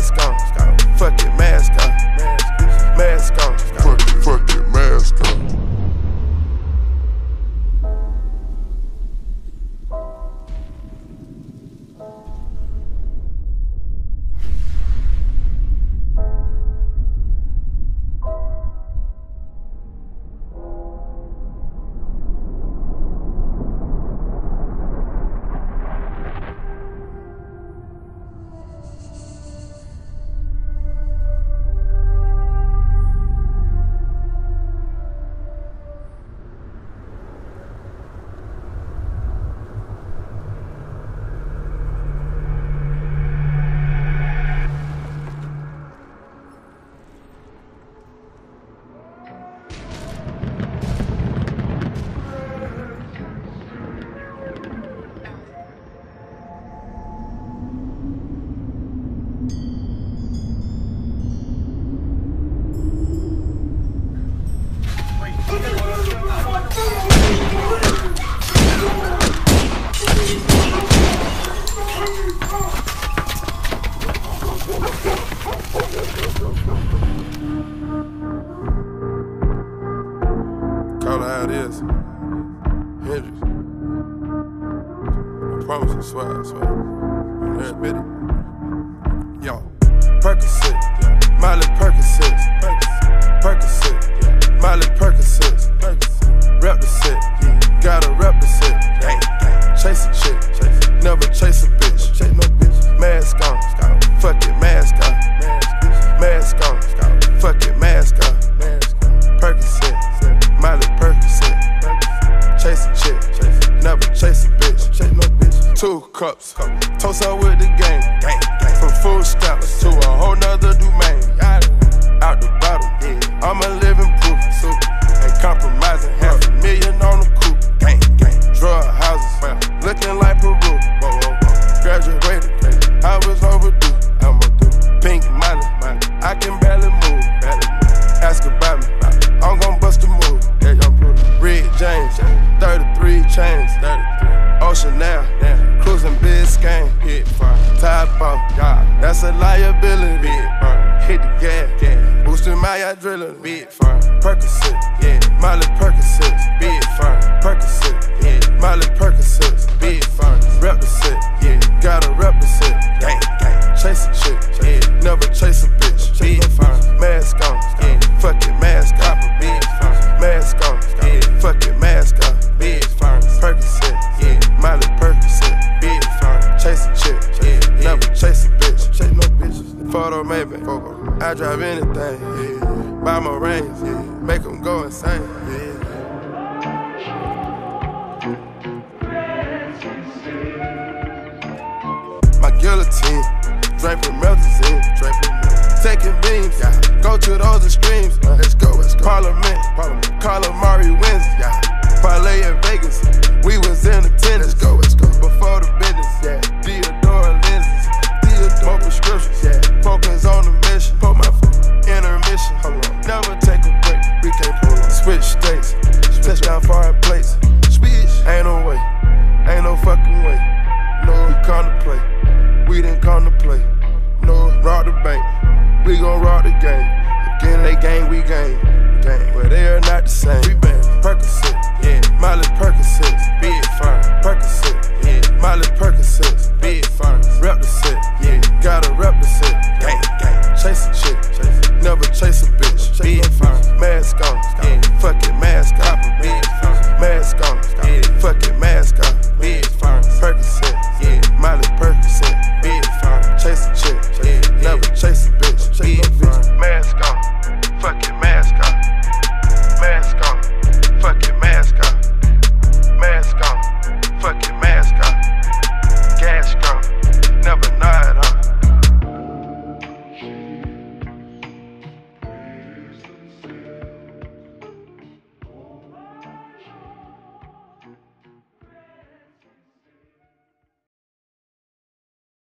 mask on. How it is. Hendrix. I promise I swear, swear. I'm admit it. Yo, Percocet, Miley Percocet, Two cups, toast up with the game. From food stamps Top off, that's a liability. Hit the gas, Yeah. boosting my adrenaline. Percocet, yeah, Miley Percocet, big firm. Percocet, yeah, Miley Percocet, big firm. Rep the yeah, gotta rep the set. Gang, gang. Chase a chick, yeah, never chase a Buy my rings, yeah. Make them go insane, yeah. My guillotine, draping melazine, draping taking beams, yeah. Go to those extremes, uh, let's go, let's go. Parliament, Parliament. Calamari wins,